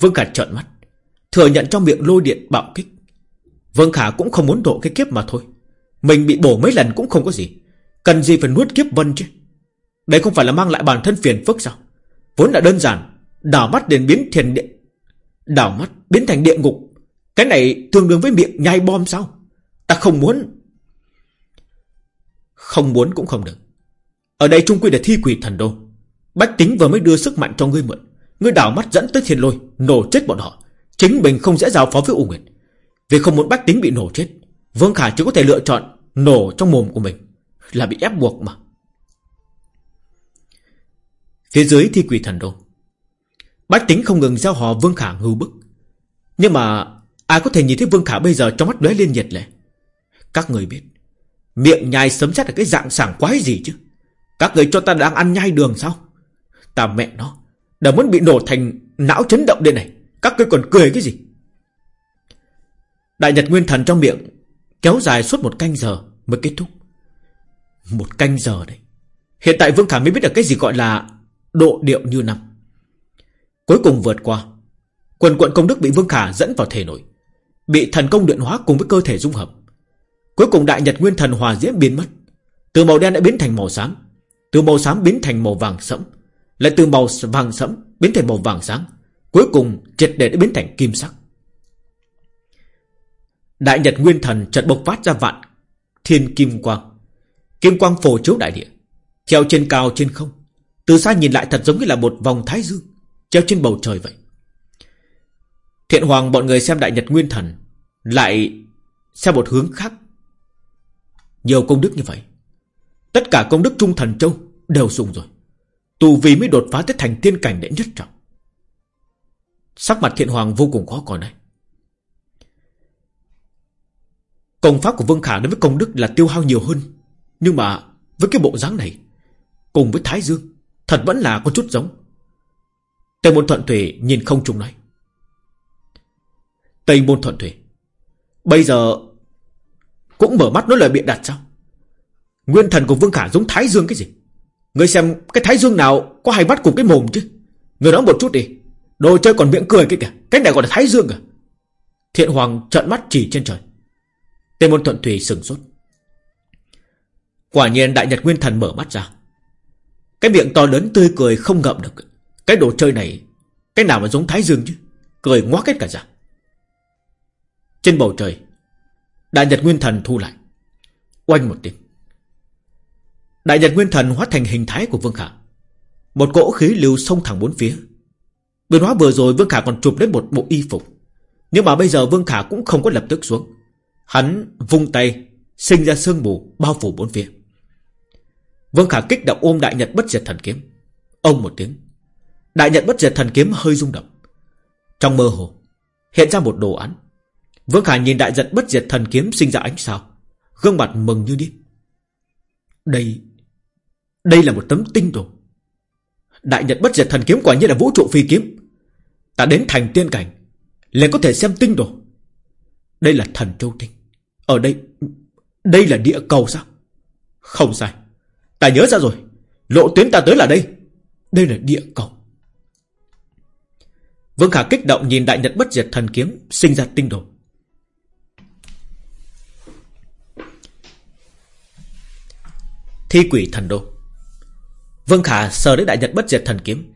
Vương Khả trợn mắt. Thừa nhận trong miệng lôi điện bạo kích. Vương Khả cũng không muốn độ cái kiếp mà thôi. Mình bị bổ mấy lần cũng không có gì. Cần gì phải nuốt kiếp vân chứ? Đấy không phải là mang lại bản thân phiền phức sao? Vốn là đơn giản, Đảo mắt đến biến thiền địa Đảo mắt biến thành địa ngục. Cái này tương đương với miệng nhai bom sao? Ta không muốn. Không muốn cũng không được. Ở đây trung quy là thi quỷ thần đô. Bách tính vừa mới đưa sức mạnh cho ngươi mượn. Ngươi đảo mắt dẫn tới thiên lôi, Nổ chết bọn họ. Chính mình không dễ giao phó với U Nguyệt. Vì không muốn bách tính bị nổ chết, Vương Khả chỉ có thể lựa chọn Nổ trong mồm của mình. Là bị ép buộc mà. Phía dưới thi quỷ thần đô. Bách tính không ngừng giao hò Vương Khả ngưu bức. Nhưng mà Ai có thể nhìn thấy Vương Khả bây giờ trong mắt lóe lên nhiệt lệ? Các người biết, Miệng nhai sấm sét là cái dạng sảng quái gì chứ? Các người cho ta đang ăn nhai đường sao? Ta mẹ nó, Đã muốn bị nổ thành não chấn động đây này, Các ngươi còn cười cái gì? Đại Nhật Nguyên Thần trong miệng Kéo dài suốt một canh giờ Mới kết thúc. Một canh giờ đấy. Hiện tại Vương Khả mới biết được cái gì gọi là Độ điệu như năm. Cuối cùng vượt qua. Quần quận công đức bị Vương Khả dẫn vào thể nội, Bị thần công luyện hóa cùng với cơ thể dung hợp. Cuối cùng đại nhật nguyên thần hòa diễm biến mất. Từ màu đen đã biến thành màu xám. Từ màu xám biến thành màu vàng sẫm. Lại từ màu vàng sẫm biến thành màu vàng sáng. Cuối cùng triệt để đã biến thành kim sắc. Đại nhật nguyên thần chợt bộc phát ra vạn Thiên kim quang. Kim quang phổ chiếu đại địa, Treo trên cao trên không. Từ xa nhìn lại thật giống như là một vòng thái dương, Treo trên bầu trời vậy. Thiện hoàng, bọn người xem đại nhật nguyên thần Lại xem một hướng khác. Nhiều công đức như vậy, Tất cả công đức trung thần châu Đều dùng rồi. Tù vì mới đột phá tới thành tiên cảnh đệ nhất trọng. Sắc mặt thiện hoàng vô cùng khó coi này. Công pháp của Vương Khả đối với công đức là tiêu hao nhiều hơn, Nhưng mà với cái bộ dáng này, Cùng với Thái Dương, Thật vẫn là có chút giống. Tây môn thuận thủy nhìn không trùng nói. Tây môn thuận thủy Bây giờ cũng mở mắt nói lời biện đặt sao Nguyên thần của Vương Khả giống Thái Dương cái gì? Ngươi xem cái Thái Dương nào Có hay bắt cùng cái mồm chứ? Người nói một chút đi. Đồ chơi còn miệng cười cái kìa. Cái này gọi là Thái Dương à? Thiện Hoàng trợn mắt chỉ trên trời. Tề môn thuận thủy sừng sốt. Quả nhiên Đại Nhật Nguyên Thần mở mắt ra. Cái miệng to lớn tươi cười không ngậm được. Cái đồ chơi này, Cái nào mà giống Thái Dương chứ? Cười ngoác hết cả ra. Trên bầu trời Đại Nhật Nguyên Thần thu lại. Oanh một tiếng. Đại Nhật Nguyên Thần hóa thành hình thái của Vương Khả. Một cỗ khí lưu xông thẳng bốn phía. Biến hóa vừa rồi Vương Khả còn chụp đến một bộ y phục. Nhưng mà bây giờ Vương Khả cũng không có lập tức xuống. Hắn vung tay, Sinh ra sương mù, bao phủ bốn phía. Vương Khả kích động ôm Đại Nhật bất diệt thần kiếm. Ông một tiếng. Đại Nhật bất diệt thần kiếm hơi rung động. Trong mơ hồ, Hiện ra một đồ án. Vương Khả nhìn Đại Nhật bất diệt thần kiếm sinh ra ánh sao. Gương mặt mừng như điên. Đây Đây là một tấm tinh đồ. Đại Nhật bất diệt thần kiếm quả nhiên là vũ trụ phi kiếm. Ta đến thành tiên cảnh, liền có thể xem tinh đồ. Đây là thần châu tinh. Ở đây Đây là địa cầu sao? Không sai. Ta nhớ ra rồi. Lộ tuyến ta tới là đây. Đây là địa cầu. Vương Khả kích động nhìn đại nhật bất diệt thần kiếm Sinh ra tinh đồ. Thi quỷ thần đô. Vương Khả sờ đến đại nhật bất diệt thần kiếm.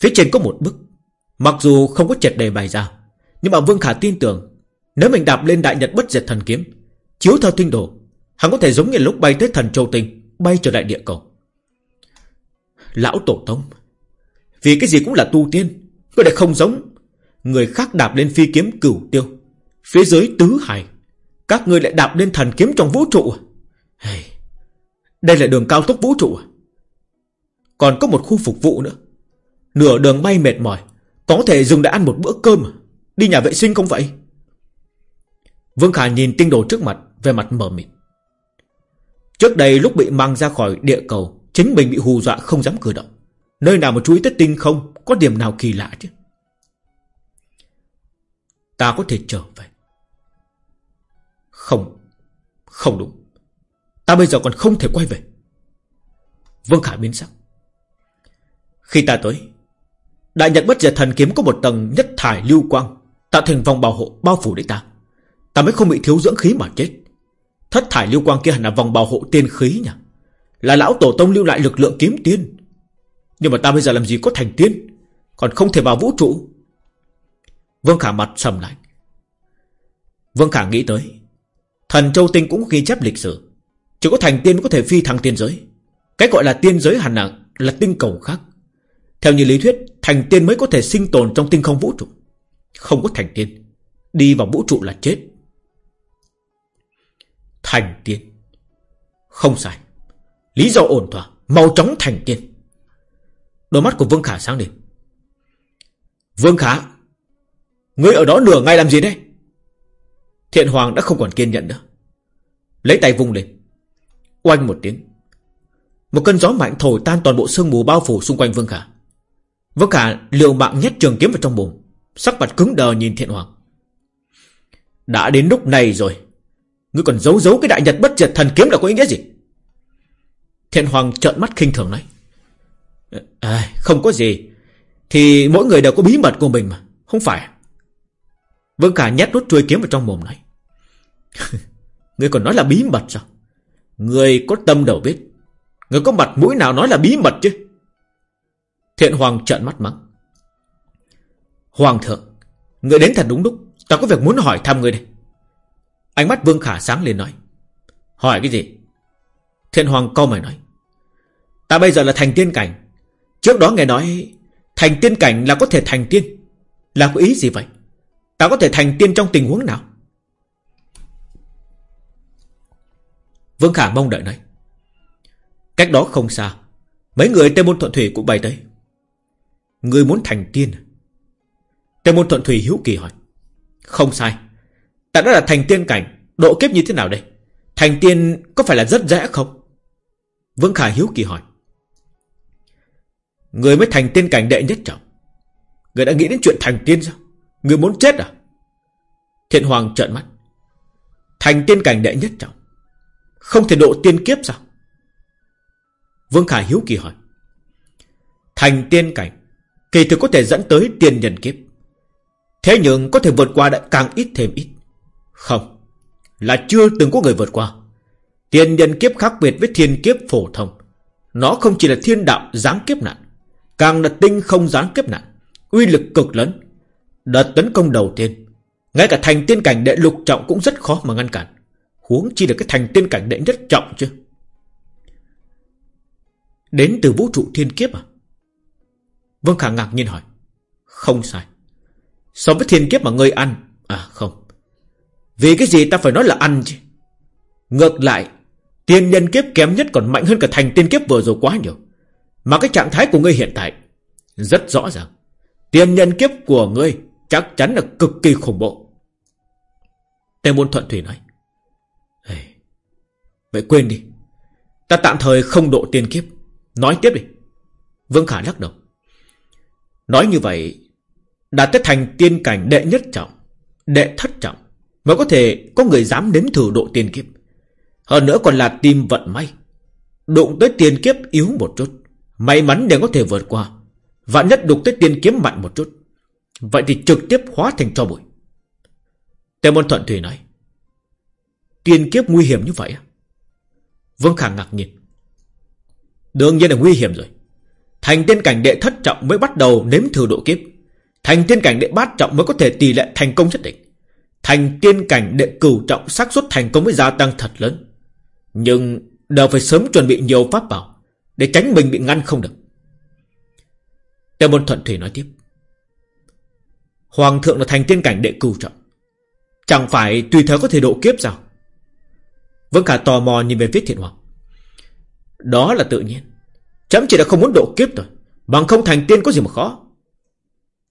Phía trên có một bức. Mặc dù không có triệt đề bài ra Nhưng mà Vương Khả tin tưởng Nếu mình đạp lên đại nhật bất diệt thần kiếm Chiếu theo tinh đồ Hắn có thể giống như lúc bay tới thần châu tinh Bay trở lại địa cầu. Lão Tổ Tông Vì cái gì cũng là tu tiên Có thể không giống Người khác đạp lên phi kiếm cửu tiêu Phía dưới tứ hải Các người lại đạp lên thần kiếm trong vũ trụ à? hey, đây là đường cao tốc vũ trụ. Còn có một khu phục vụ nữa. Nửa đường bay mệt mỏi, Có thể dừng để ăn một bữa cơm. Đi nhà vệ sinh không vậy? Vương Khả nhìn tinh đồ trước mặt Về mặt mở mịt. Trước đây lúc bị mang ra khỏi địa cầu, Chính mình bị hù dọa không dám cử động. Nơi nào mà chú ý tới tinh không, Có điểm nào kỳ lạ chứ? Ta có thể trở về. Không Không đúng. Ta bây giờ còn không thể quay về. Vương Khả biến sắc. Khi ta tới, Đại nhật bất diệt thần kiếm có một tầng nhất thải lưu quang, Tạo thành vòng bảo hộ bao phủ để ta. Ta mới không bị thiếu dưỡng khí mà chết. Thất thải lưu quang kia hẳn là vòng bảo hộ tiên khí nhỉ? Là lão tổ tông lưu lại lực lượng kiếm tiên. Nhưng mà ta bây giờ làm gì có thành tiên? Còn không thể vào vũ trụ. Vương Khả mặt sầm lại. Vương Khả nghĩ tới, Thần Châu Tinh cũng ghi chép lịch sử. Chỉ có thành tiên mới có thể phi thăng tiên giới. Cái gọi là tiên giới hẳn là, là tinh cầu khác. Theo như lý thuyết Thành tiên mới có thể sinh tồn trong tinh không vũ trụ. Không có thành tiên. Đi vào vũ trụ là chết. Thành tiên. Không sai. Lý do ổn thỏa. Mau chóng thành tiên. Đôi mắt của Vương Khả sáng lên. Vương Khả Ngươi ở đó nửa ngày làm gì đấy Thiện Hoàng đã không còn kiên nhẫn nữa. Lấy tay vung lên. Oanh một tiếng. Một cơn gió mạnh thổi tan toàn bộ sương mù bao phủ xung quanh Vương Khả. Vương Khả liều mạng nhét trường kiếm vào trong bụng Sắc mặt cứng đờ nhìn Thiện Hoàng. Đã đến lúc này rồi. Ngươi còn giấu giấu cái đại nhật bất diệt thần kiếm là có ý nghĩa gì? Thiện Hoàng trợn mắt khinh thường nói. À, Không có gì. Thì mỗi người đều có bí mật của mình mà Không phải à? Vương Khả nhét nốt chuôi kiếm vào trong mồm nói. [laughs] Ngươi còn nói là bí mật sao? Người có tâm đầu biết người có mặt mũi nào nói là bí mật chứ? Thiện Hoàng trợn mắt mắng. Hoàng thượng, người đến thật đúng lúc. Ta có việc muốn hỏi thăm người đây. Ánh mắt Vương Khả sáng lên nói. Hỏi cái gì? Thiện Hoàng câu mày nói. Ta bây giờ là thành tiên cảnh. Trước đó nghe nói Thành tiên cảnh là có thể thành tiên. Là có ý gì vậy? Ta có thể thành tiên trong tình huống nào? Vương Khả mong đợi nói. Cách đó không xa, Mấy người Tây Môn Thuận Thủy cũng bay tới. Người muốn thành tiên? À? Tây Môn Thuận Thủy hiếu kỳ hỏi. Không sai, Ta đã là thành tiên cảnh, Độ kiếp như thế nào đây? Thành tiên có phải là rất dễ không? Vương Khả hiếu kỳ hỏi. Người mới thành tiên cảnh đệ nhất trọng. Người đã nghĩ đến chuyện thành tiên sao? Người muốn chết à? Thiện Hoàng trợn mắt. Thành tiên cảnh đệ nhất trọng. Không thể độ tiên kiếp sao? Vương Khả hiếu kỳ hỏi. Thành tiên cảnh, Kỳ thực có thể dẫn tới tiên nhân kiếp. Thế nhưng có thể vượt qua đã càng ít thêm ít. Không, Là chưa từng có người vượt qua. Tiên nhân kiếp khác biệt với thiên kiếp phổ thông. Nó không chỉ là thiên đạo giáng kiếp nạn, Càng là tinh không gián kiếp nạn, Uy lực cực lớn. Đợt tấn công đầu tiên, Ngay cả thành tiên cảnh đệ lục trọng cũng rất khó mà ngăn cản. Huống chi là cái thành tiên cảnh đệ nhất trọng chứ. Đến từ vũ trụ thiên kiếp à? Vương Khả ngạc nhiên hỏi. Không sai. So với thiên kiếp mà ngươi ăn À không. Vì cái gì ta phải nói là ăn chứ? Ngược lại, Tiên nhân kiếp kém nhất còn mạnh hơn cả thành tiên kiếp vừa rồi quá nhiều. Mà cái trạng thái của ngươi hiện tại, Rất rõ ràng. Tiên nhân kiếp của ngươi Chắc chắn là cực kỳ khủng bộ Tề môn thuận thủy nói. Vậy quên đi. Ta tạm thời không độ tiên kiếp. Nói tiếp đi. Vương Khả lắc đầu. Nói như vậy, Đã tới thành tiên cảnh đệ nhất trọng, Đệ thất trọng Mới có thể có người dám nếm thử độ tiên kiếp. Hơn nữa còn là tim vận may. Đụng tới tiên kiếp yếu một chút, May mắn để có thể vượt qua Vạn nhất đụng tới tiên kiếm mạnh một chút. Vậy thì trực tiếp hóa thành cho bụi. Tề môn thuận thủy nói, Tiên kiếp nguy hiểm như vậy à? Vương Khả ngạc nhiên. Đương nhiên là nguy hiểm rồi. Thành tiên cảnh đệ thất trọng mới bắt đầu nếm thử độ kiếp. Thành tiên cảnh đệ bát trọng mới có thể tỷ lệ thành công nhất định. Thành tiên cảnh đệ cửu trọng xác suất thành công mới gia tăng thật lớn. Nhưng đều phải sớm chuẩn bị nhiều pháp bảo Để tránh mình bị ngăn không được. Tề môn thuận thủy nói tiếp. Hoàng thượng là thành tiên cảnh đệ cửu trọng. Chẳng phải tùy thời có thể độ kiếp sao? Vương Khả tò mò nhìn về phía thiện hoàng. Đó là tự nhiên. Chấm chỉ là không muốn độ kiếp thôi. Bằng không thành tiên có gì mà khó.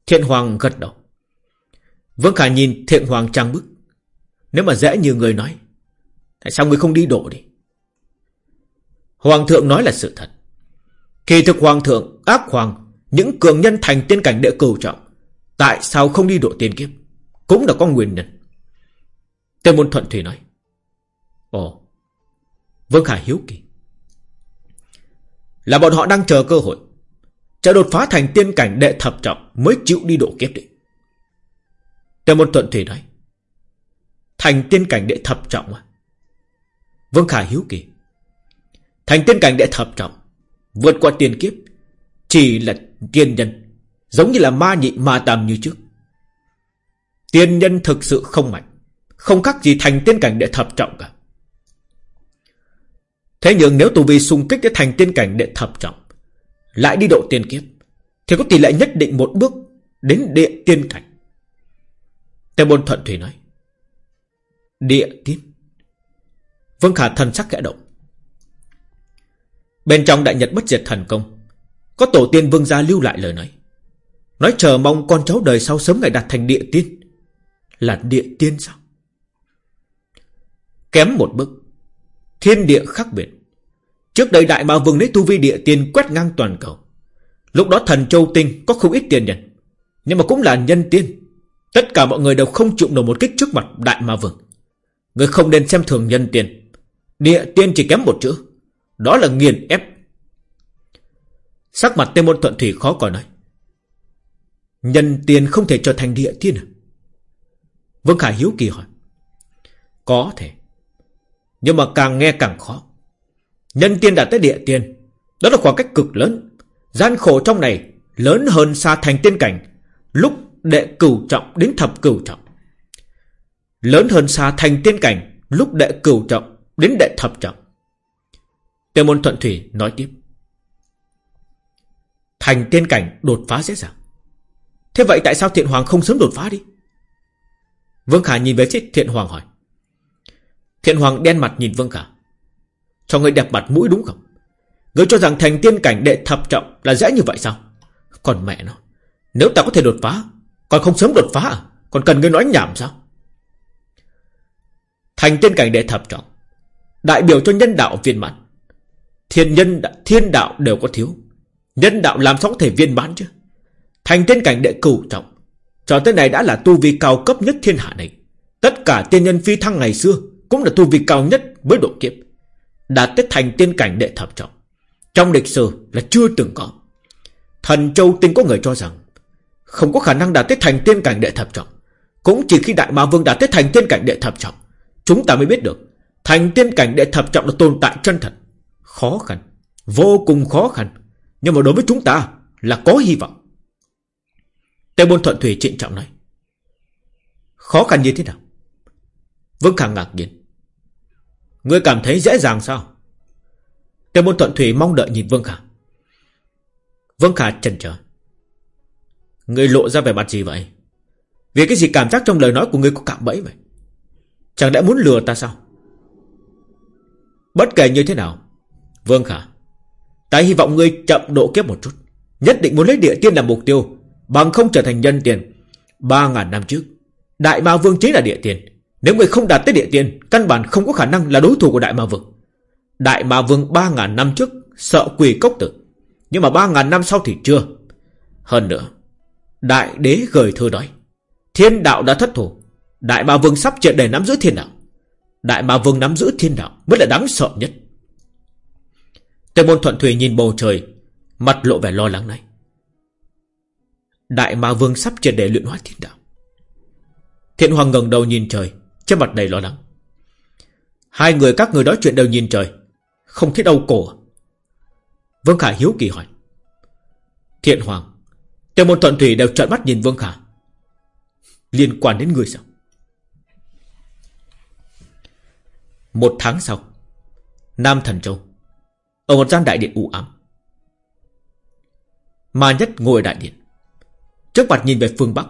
Thiện hoàng gật đầu. Vương Khả nhìn thiện hoàng trang bức. Nếu mà dễ như người nói, Tại sao người không đi độ đi? Hoàng thượng nói là sự thật. Kỳ thực hoàng thượng, ác hoàng, Những cường nhân thành tiên cảnh đệ cửu trọng, Tại sao không đi độ tiên kiếp? Cũng là có nguyên nhân. Tề môn thuận thủy nói Ồ, Vương khải hiếu kỳ. Là bọn họ đang chờ cơ hội, Chờ đột phá thành tiên cảnh đệ thập trọng Mới chịu đi độ kiếp đi. Tề môn thuận thủy nói Thành tiên cảnh đệ thập trọng à? Vương khải hiếu kỳ. Thành tiên cảnh đệ thập trọng, Vượt qua tiên kiếp, Chỉ là tiên nhân, Giống như là ma nhị, ma tam như trước. Tiên nhân thực sự không mạnh, Không khác gì thành tiên cảnh đệ thập trọng cả. Thế nhưng nếu tu vi xung kích để thành tiên cảnh đệ thập trọng, Lại đi độ tiên kiếp, Thì có tỷ lệ nhất định một bước Đến địa tiên cảnh. Tề bôn thuận thủy nói, Địa tiên Vương Khả thần sắc kẽ động. Bên trong đại nhật bất diệt thần công, Có tổ tiên vương gia lưu lại lời nói. Nói chờ mong con cháu đời sau sớm ngày đạt thành địa tiên. Là địa tiên sao? Kém một bước. Thiên địa khác biệt Trước đây đại ma vương lấy tu vi địa tiên quét ngang toàn cầu Lúc đó thần châu tinh có không ít tiền nhân, Nhưng mà cũng là nhân tiên Tất cả mọi người đều không chịu nổi một kích trước mặt đại ma vương Người không nên xem thường nhân tiên Địa tiên chỉ kém một chữ, Đó là nghiền ép Sắc mặt Tây Môn Thuận Thủy khó coi nói, Nhân tiên không thể trở thành địa tiên à? Vương Khải hiếu kỳ hỏi. Có thể. Nhưng mà càng nghe càng khó. Nhân tiên đã tới địa tiên. Đó là khoảng cách cực lớn. Gian khổ trong này lớn hơn xa thành tiên cảnh. Lúc đệ cửu trọng đến thập cửu trọng. Lớn hơn xa thành tiên cảnh. Lúc đệ cửu trọng đến đệ thập trọng. Tề môn thuận thủy nói tiếp. Thành tiên cảnh đột phá dễ dàng. Thế vậy tại sao thiện hoàng không sớm đột phá đi Vương Khả nhìn về phía thiện hoàng hỏi Thiện hoàng đen mặt nhìn Vương Khả. Cho người đẹp mặt mũi đúng không? Người cho rằng thành tiên cảnh đệ thập trọng Là dễ như vậy sao? Còn mẹ nó, Nếu ta có thể đột phá, Còn không sớm đột phá à? Còn cần người nói nhảm sao? Thành tiên cảnh đệ thập trọng, Đại biểu cho nhân đạo viên mãn. Thiên nhân, thiên đạo đều có thiếu. Nhân đạo làm sao có thể viên mãn chứ? Thành tiên cảnh đệ cửu trọng, Cho tới này đã là tu vi cao cấp nhất thiên hạ này. Tất cả tiên nhân phi thăng ngày xưa cũng là tu vi cao nhất với độ kiếp Đạt tới thành tiên cảnh đệ thập trọng. Trong lịch sử là chưa từng có. Thần Châu Tinh có người cho rằng, Không có khả năng đạt tới thành tiên cảnh đệ thập trọng. Cũng chỉ khi Đại Ma Vương đạt tới thành tiên cảnh đệ thập trọng, Chúng ta mới biết được, Thành tiên cảnh đệ thập trọng là tồn tại chân thật. Khó khăn, Vô cùng khó khăn. Nhưng mà đối với chúng ta Là có hy vọng. Tây Môn Thuận Thủy trịnh trọng nói, Khó khăn như thế nào? Vương khang ngạc nhiên. Ngươi cảm thấy dễ dàng sao? Tề Môn Thuận Thủy mong đợi nhìn Vương Khả. Vương Khả chần chờ. Ngươi lộ ra vẻ mặt gì vậy? Vì cái gì cảm giác trong lời nói của ngươi có cạm bẫy vậy? Chẳng đã muốn lừa ta sao? Bất kể như thế nào, Vương Khả, Ta hy vọng ngươi chậm độ kiếp một chút. Nhất định muốn lấy địa tiên làm mục tiêu, Bằng không trở thành nhân tiền. Ba ngàn năm trước, Đại Ma Vương chính là địa tiền. Nếu người không đạt tới địa tiên, Căn bản không có khả năng là đối thủ của Đại Ma Vương. Đại Ma Vương ba ngàn năm trước, Sợ quỳ cốc tử. Nhưng mà ba ngàn năm sau thì chưa. Hơn nữa, Đại đế gửi thư nói, Thiên đạo đã thất thủ. Đại Ma Vương sắp triệt để nắm giữ thiên đạo. Đại Ma Vương nắm giữ thiên đạo Mới là đáng sợ nhất. Tề môn thuận thủy nhìn bầu trời, Mặt lộ vẻ lo lắng này. Đại Ma Vương sắp triệt để luyện hóa thiên đạo. Thiện Hoàng ngẩng đầu nhìn trời. Trên mặt đầy lo lắng. Hai người các người nói chuyện đều nhìn trời. Không thấy đâu cổ à? Vương Khả hiếu kỳ hỏi. Thiện Hoàng Tiêu môn thuận thủy đều trợn mắt nhìn Vương Khả. Liên quan đến người sao? Một tháng sau, Nam Thần Châu, Ở một gian đại điện u ám. Ma nhất ngồi ở đại điện. Trước mặt nhìn về phương Bắc,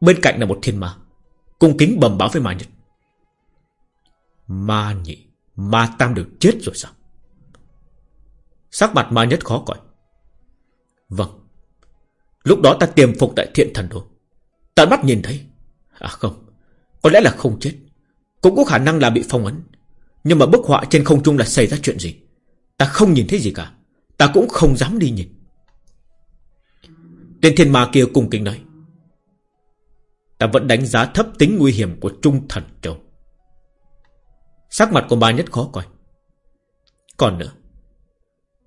Bên cạnh là một thiên ma. Cung kính bẩm báo với ma nhị. Ma nhị, Ma tam đều chết rồi sao? Sắc mặt ma nhất khó coi. Vâng. Lúc đó ta tiềm phục tại thiện thần đồ Ta mắt nhìn thấy. À không, Có lẽ là không chết. Cũng có khả năng là bị phong ấn. Nhưng mà bức họa trên không trung là xảy ra chuyện gì? Ta không nhìn thấy gì cả. Ta cũng không dám đi nhìn. Tên thiên ma kia cùng kính nói. Ta vẫn đánh giá thấp tính nguy hiểm của Trung Thần Châu. Sắc mặt của bà nhất khó coi. Còn nữa,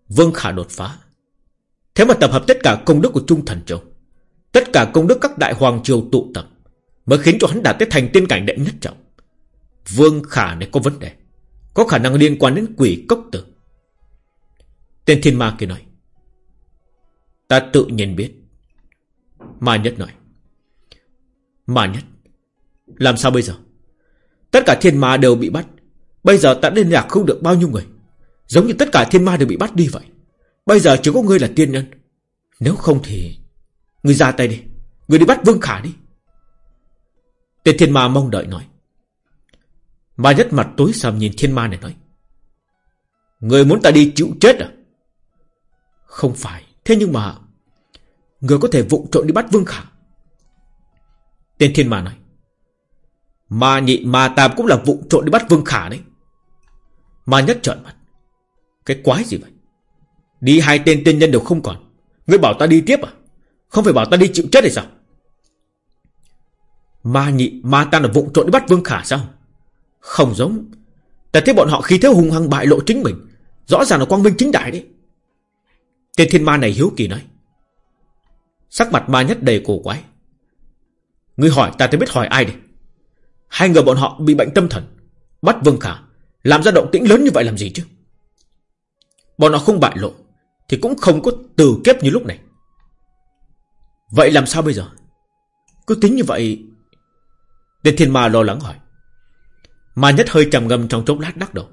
Vương Khả đột phá. Thế mà tập hợp tất cả công đức của Trung Thần Châu, Tất cả công đức các đại hoàng triều tụ tập, Mới khiến cho hắn đạt tới thành tiên cảnh đệ nhất trọng. Vương Khả này có vấn đề, Có khả năng liên quan đến quỷ cốc tử. Tên thiên ma kia nói, Ta tự nhiên biết. Ma nhất nói Ma nhất. Làm sao bây giờ? Tất cả thiên ma đều bị bắt. Bây giờ ta liên lạc không được bao nhiêu người. Giống như tất cả thiên ma đều bị bắt đi vậy. Bây giờ chỉ có ngươi là tiên nhân. Nếu không thì Ngươi ra tay đi. Ngươi đi bắt Vương Khả đi. Tên thiên ma mong đợi nói. Ma nhất mặt tối sầm nhìn thiên ma này nói. Người muốn ta đi chịu chết à? Không phải. Thế nhưng mà Người có thể vụng trộn đi bắt Vương Khả. Tên thiên ma nói Ma nhị, ma tam cũng là vụ trộn đi bắt Vương Khả đấy. Ma nhất trợn mặt. Cái quái gì vậy? Đi hai tên tiên nhân đều không còn. Ngươi bảo ta đi tiếp à? Không phải bảo ta đi chịu chết hay sao? Ma nhị, ma tam là vụ trộn đi bắt Vương Khả sao? Không giống. Ta thấy bọn họ khi thế hùng hăng bại lộ chính mình. Rõ ràng là quang minh chính đại đấy. Tên thiên ma này hiếu kỳ nói. Sắc mặt ma nhất đầy cổ quái. Ngươi hỏi ta thì biết hỏi ai đi. Hai người bọn họ bị bệnh tâm thần, Bắt Vương Khả, Làm ra động tĩnh lớn như vậy làm gì chứ? Bọn họ không bại lộ Thì cũng không có từ kiếp như lúc này. Vậy làm sao bây giờ? Cứ tính như vậy Tên thiên ma lo lắng hỏi. Ma nhất hơi trầm ngâm trong chốc lát đắc đầu.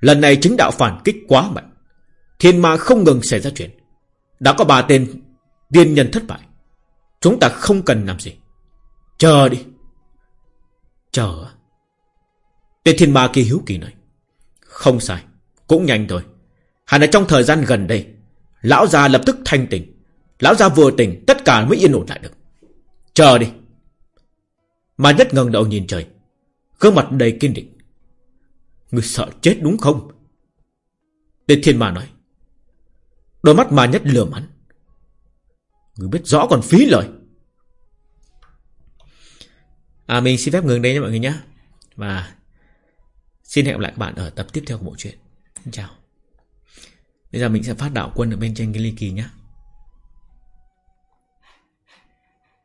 Lần này chính đạo phản kích quá mạnh, Thiên ma không ngừng xảy ra chuyện. Đã có ba tên Tiên nhân thất bại. Chúng ta không cần làm gì. Chờ đi. Chờ. Tên thiên ma kia hiếu kỳ nói. Không sai, Cũng nhanh thôi. Hẳn là trong thời gian gần đây, Lão già lập tức thanh tỉnh. Lão già vừa tỉnh, Tất cả mới yên ổn lại được. Chờ đi. Mà nhất ngần đầu nhìn trời. Gương mặt đầy kiên định. Người sợ chết đúng không? Tên thiên ma nói. Đôi mắt mà nhất lừa hắn. Người biết rõ còn phí lời. À mình xin phép ngừng đây nha mọi người nhé. Và Xin hẹn gặp lại các bạn ở tập tiếp theo của bộ truyện. Xin chào. Bây giờ mình sẽ phát đạo quân ở bên trên cái ly kỳ nhé.